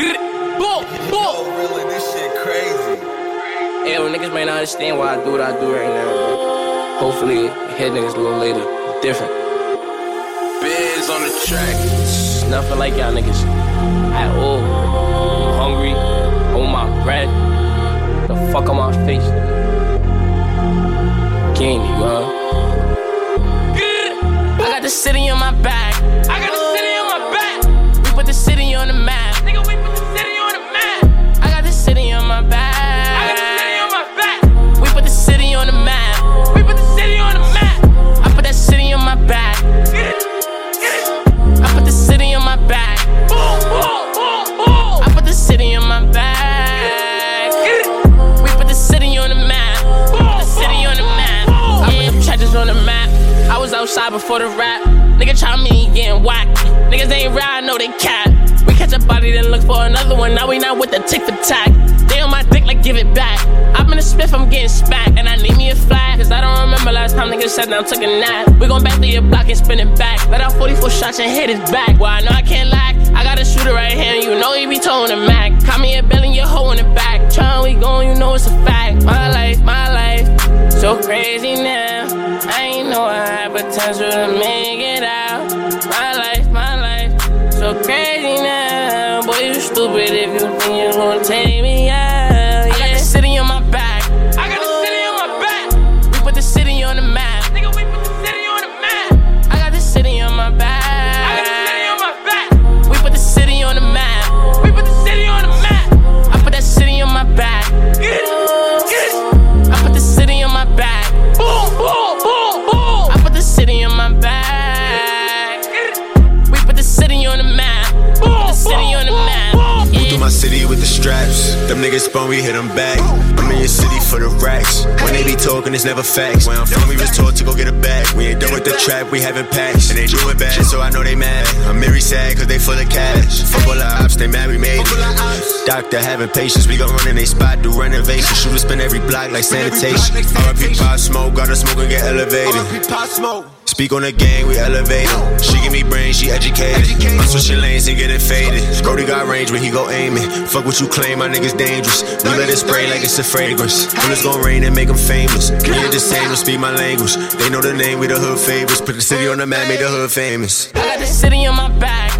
Boom, boom. really, this shit crazy. Hey, yo, niggas may not understand why I do what I do right now. But hopefully, it hit niggas a little later. Different. Biz on the track. Nothing like y'all niggas at all. I'm hungry. On my bread. The fuck on my face. Outside before the rap. Nigga try me getting whacked. Niggas ain't I know they cap. We catch a body, then look for another one. Now we not with the tick for tack. They on my dick like give it back. I'm in a spiff, I'm getting smacked. And I need me a flag. Cause I don't remember last time niggas sat down, took a nap. We gon' back to your block and spin it back. Let out 44 shots and hit his back. Well, I know I can't lack. I got a shooter right here, you know he be towing the Mac. Call me a and your hoe in the back. Trying we going, you know it's a fact. My life, my life, so crazy potential to make it out. My life, my life, so crazy now. Boy, you stupid if you think you're gonna take me out. Straps. Them niggas spun, we hit them back. I'm in your city for the racks. When they be talking, it's never facts. Where I'm from, we was taught to go get a bag. We ain't done with the trap, we having packs. And they do it bad, so I know they mad. I'm very sad, cause they full of cash. Fuck all the ops, they mad we made it. Doctor having patience, we gon' run in they spot, do renovation. Shooter spin every block like sanitation. RP pop smoke, gotta smoke and get elevated. Speak on the gang, we elevate 'em. She give me brains, she educated. I'm switching lanes and getting faded. Brody got range when he go aiming. Fuck what you claim, my niggas dangerous. We let it spray like it's a fragrance. When Bullets gon' rain and make them famous. We ain't the same, don't speak my language. They know the name, we the hood favorites. Put the city on the map, made the hood famous. I got the city on my back.